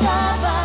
tava